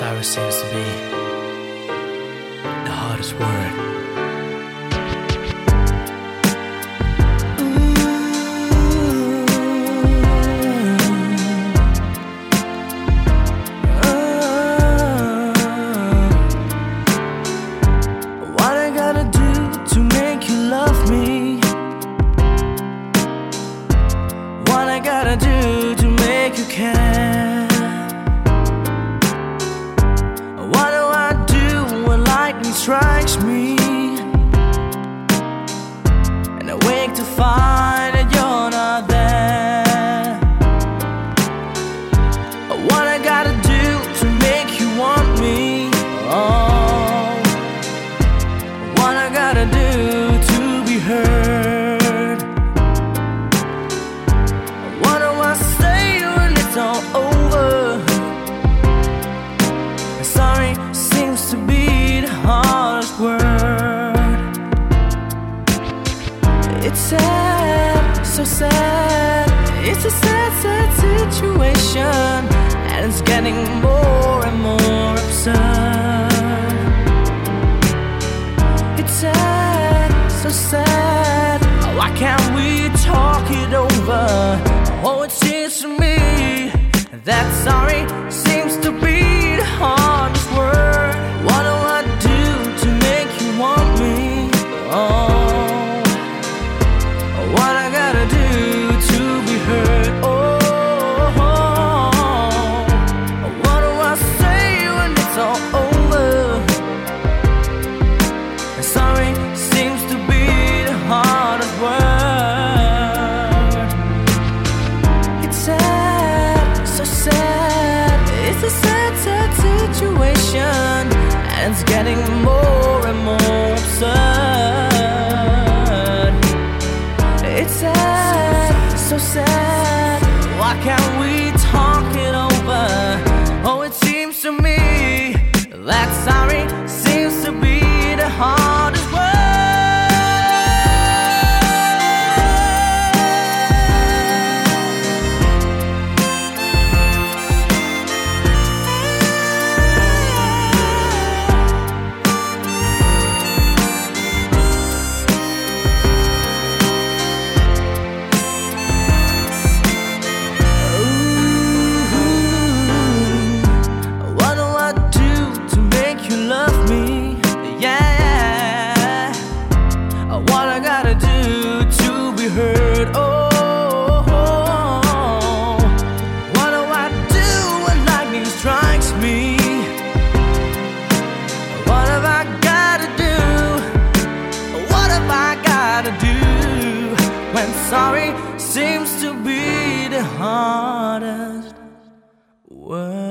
Cyrus seems to be the hardest word. far sad, so sad. It's a sad, sad situation, and it's getting more and more absurd. It's sad, so sad. Why can't we talk it over? Oh, it seems to me that sorry. it's getting more and more absurd. It's sad, so sad. Why can't we talk it over? Oh, it seems to me that sorry seems to be the heart. sorry seems to be the hardest word.